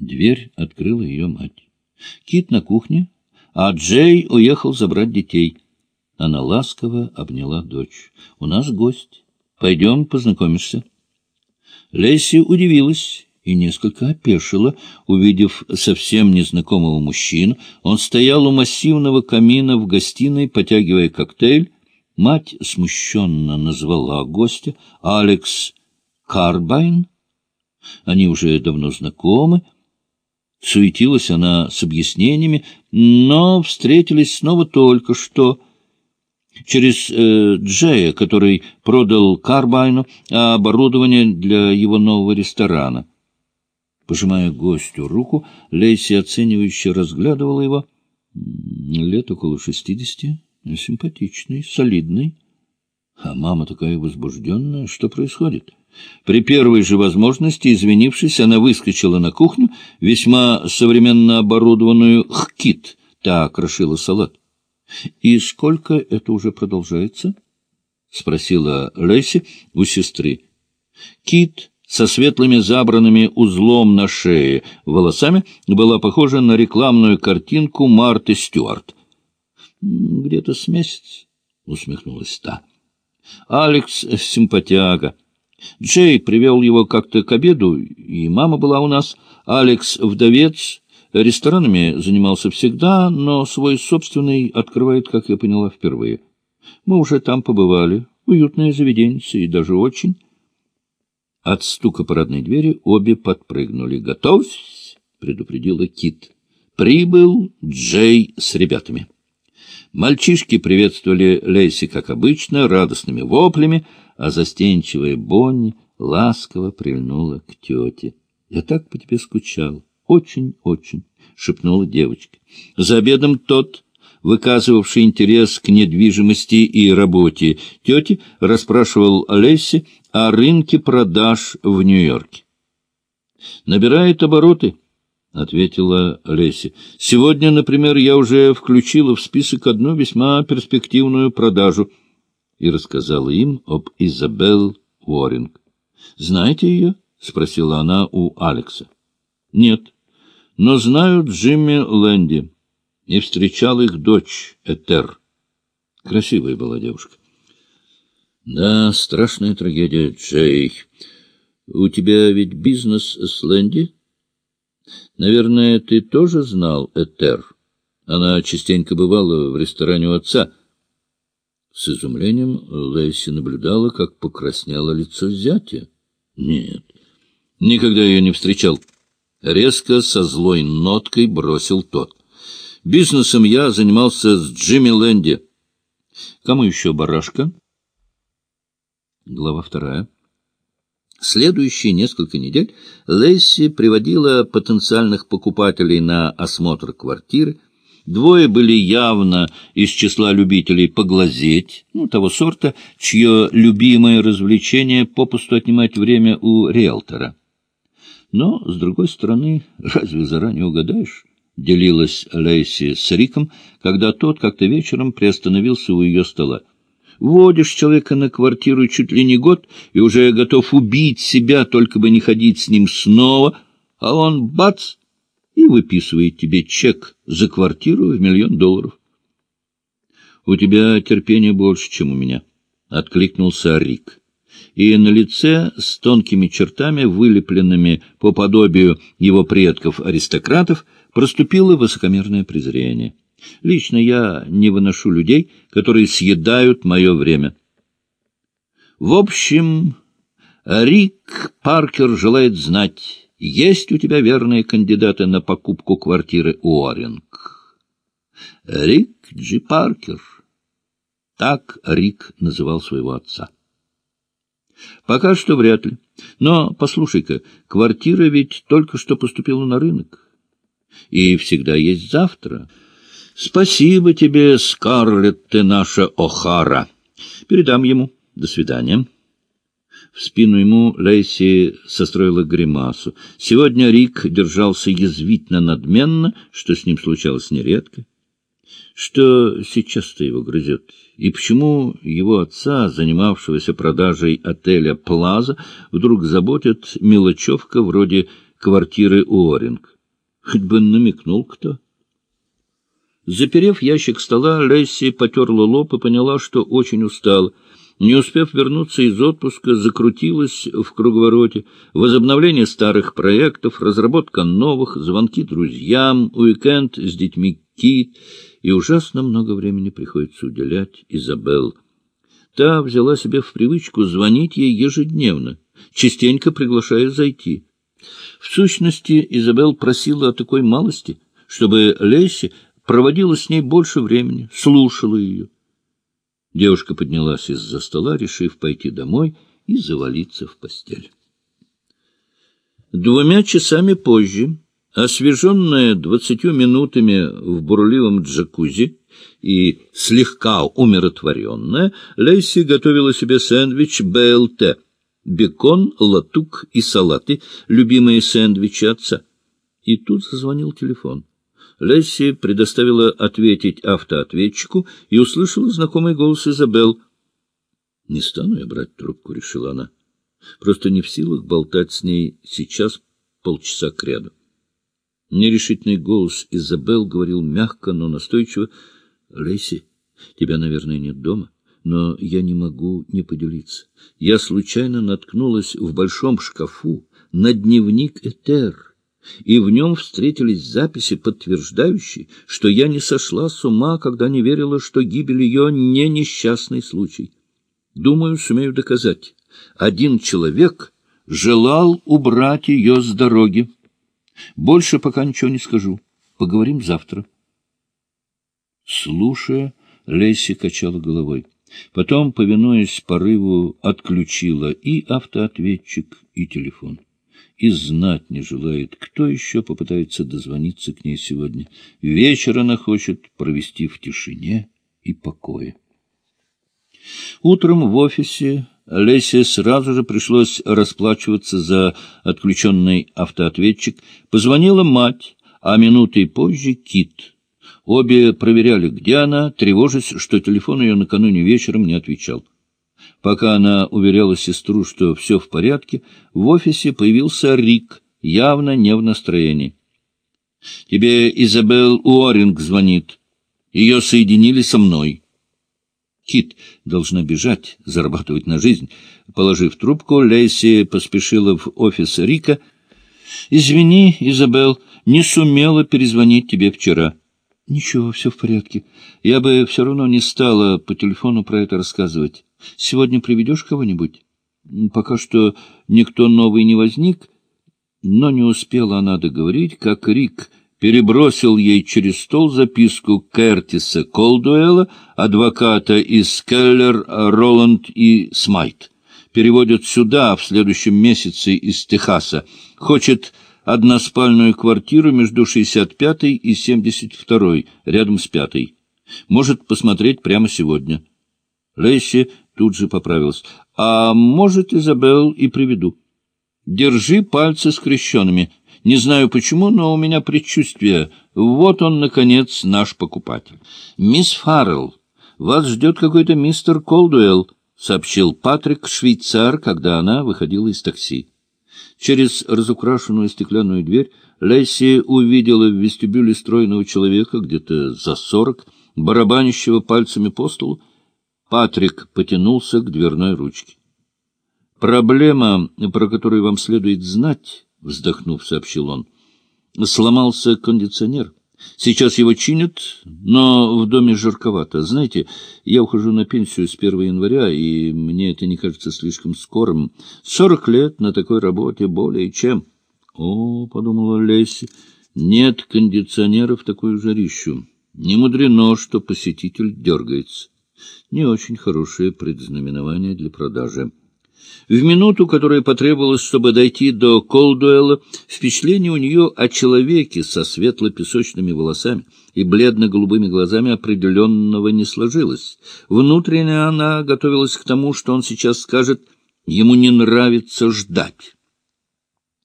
Дверь открыла ее мать. Кит на кухне, а Джей уехал забрать детей. Она ласково обняла дочь. — У нас гость. Пойдем познакомишься. Лесси удивилась и несколько опешила, увидев совсем незнакомого мужчину. Он стоял у массивного камина в гостиной, потягивая коктейль. Мать смущенно назвала гостя Алекс Карбайн. Они уже давно знакомы. Суетилась она с объяснениями, но встретились снова только что через э, Джея, который продал Карбайну оборудование для его нового ресторана. Пожимая гостю руку, Лейси оценивающе разглядывала его. Лет около шестидесяти, симпатичный, солидный. А мама такая возбужденная. Что происходит? При первой же возможности, извинившись, она выскочила на кухню, весьма современно оборудованную хкит, та крошила салат. — И сколько это уже продолжается? — спросила Лейси у сестры. Кит со светлыми забранными узлом на шее волосами была похожа на рекламную картинку Марты Стюарт. — Где-то с месяц, — усмехнулась та. — Алекс — симпатяга. Джей привел его как-то к обеду, и мама была у нас. Алекс — вдовец, ресторанами занимался всегда, но свой собственный открывает, как я поняла, впервые. Мы уже там побывали. Уютное заведение, и даже очень... От стука парадной двери обе подпрыгнули. «Готовься!» — предупредила Кит. Прибыл Джей с ребятами. Мальчишки приветствовали Лейси, как обычно, радостными воплями, а застенчивая Бонни ласково прильнула к тете. «Я так по тебе скучал. Очень-очень», — шепнула девочка. За обедом тот выказывавший интерес к недвижимости и работе тети, расспрашивал Лесси о рынке продаж в Нью-Йорке. «Набирает обороты», — ответила Лесси. «Сегодня, например, я уже включила в список одну весьма перспективную продажу» и рассказала им об Изабелл Уоринг. «Знаете ее?» — спросила она у Алекса. «Нет, но знаю Джимми Лэнди» и встречал их дочь Этер. Красивая была девушка. Да, страшная трагедия, Джей. У тебя ведь бизнес с Лэнди? Наверное, ты тоже знал Этер. Она частенько бывала в ресторане у отца. С изумлением Лэйси наблюдала, как покраснело лицо зятя. Нет, никогда ее не встречал. Резко, со злой ноткой бросил тот. Бизнесом я занимался с Джимми Лэнди. Кому еще барашка? Глава вторая. Следующие несколько недель Лесси приводила потенциальных покупателей на осмотр квартиры. Двое были явно из числа любителей поглазеть, ну, того сорта, чье любимое развлечение попусту отнимать время у риэлтора. Но, с другой стороны, разве заранее угадаешь? делилась Лейси с Риком, когда тот как-то вечером приостановился у ее стола. Водишь человека на квартиру чуть ли не год и уже готов убить себя, только бы не ходить с ним снова, а он бац и выписывает тебе чек за квартиру в миллион долларов. — У тебя терпение больше, чем у меня, — откликнулся Рик. И на лице с тонкими чертами, вылепленными по подобию его предков-аристократов, — проступило высокомерное презрение. Лично я не выношу людей, которые съедают мое время. В общем, Рик Паркер желает знать, есть у тебя верные кандидаты на покупку квартиры Уоринг. Рик Джи Паркер. Так Рик называл своего отца. Пока что вряд ли. Но, послушай-ка, квартира ведь только что поступила на рынок и всегда есть завтра. Спасибо тебе, Скарлетт, ты наша О'Хара. Передам ему. До свидания. В спину ему Лейси состроила гримасу. Сегодня Рик держался язвительно надменно, что с ним случалось нередко. Что сейчас-то его грызет? И почему его отца, занимавшегося продажей отеля «Плаза», вдруг заботит мелочевка вроде квартиры Уоринг. Хоть бы намекнул кто. Заперев ящик стола, Лесси потерла лоб и поняла, что очень устала. Не успев вернуться из отпуска, закрутилась в круговороте. Возобновление старых проектов, разработка новых, звонки друзьям, уикенд с детьми Кит. И ужасно много времени приходится уделять Изабелл. Та взяла себе в привычку звонить ей ежедневно, частенько приглашая зайти. В сущности, Изабелл просила о такой малости, чтобы Лесси проводила с ней больше времени, слушала ее. Девушка поднялась из-за стола, решив пойти домой и завалиться в постель. Двумя часами позже, освеженная двадцатью минутами в бурливом джакузи и слегка умиротворенная, Лейси готовила себе сэндвич БЛТ — бекон, латук и салаты, любимые сэндвичи отца. И тут зазвонил телефон. Лесси предоставила ответить автоответчику и услышала знакомый голос Изабел. — Не стану я брать трубку, — решила она. Просто не в силах болтать с ней сейчас полчаса кряду. Нерешительный голос Изабел говорил мягко, но настойчиво. — Лесси, тебя, наверное, нет дома, но я не могу не поделиться. Я случайно наткнулась в большом шкафу на дневник Этер и в нем встретились записи, подтверждающие, что я не сошла с ума, когда не верила, что гибель ее не несчастный случай. Думаю, сумею доказать. Один человек желал убрать ее с дороги. Больше пока ничего не скажу. Поговорим завтра. Слушая, Лесси качала головой. Потом, повинуясь порыву, отключила и автоответчик, и телефон и знать не желает, кто еще попытается дозвониться к ней сегодня. Вечер она хочет провести в тишине и покое. Утром в офисе Лесе сразу же пришлось расплачиваться за отключенный автоответчик. Позвонила мать, а минутой позже Кит. Обе проверяли, где она, тревожась, что телефон ее накануне вечером не отвечал. Пока она уверяла сестру, что все в порядке, в офисе появился Рик, явно не в настроении. — Тебе Изабел Уоринг звонит. Ее соединили со мной. Кит должна бежать, зарабатывать на жизнь. Положив трубку, Лейси поспешила в офис Рика. — Извини, Изабел, не сумела перезвонить тебе вчера. — Ничего, все в порядке. Я бы все равно не стала по телефону про это рассказывать. Сегодня приведешь кого-нибудь? Пока что никто новый не возник, но не успела она договорить, как Рик перебросил ей через стол записку Кертиса Колдуэлла, адвоката из Келлер, Роланд и Смайт. Переводят сюда в следующем месяце из Техаса. Хочет односпальную квартиру между 65-й и 72-й, рядом с пятой. Может посмотреть прямо сегодня. Лесси тут же поправилась. — А может, Изабел, и приведу. Держи пальцы скрещенными. Не знаю почему, но у меня предчувствие. Вот он, наконец, наш покупатель. — Мисс Фаррелл, вас ждет какой-то мистер Колдуэлл, — сообщил Патрик, швейцар, когда она выходила из такси. Через разукрашенную стеклянную дверь Лесси увидела в вестибюле стройного человека, где-то за сорок, барабанящего пальцами по столу, Патрик потянулся к дверной ручке. «Проблема, про которую вам следует знать», — вздохнув, сообщил он, — «сломался кондиционер. Сейчас его чинят, но в доме жарковато. Знаете, я ухожу на пенсию с 1 января, и мне это не кажется слишком скорым. Сорок лет на такой работе более чем». «О», — подумала Лесси, — «нет кондиционера в такую жарищу. Не мудрено, что посетитель дергается». Не очень хорошее предзнаменование для продажи. В минуту, которая потребовалась, чтобы дойти до Колдуэлла, впечатление у нее о человеке со светло-песочными волосами и бледно-голубыми глазами определенного не сложилось. Внутренне она готовилась к тому, что он сейчас скажет «ему не нравится ждать».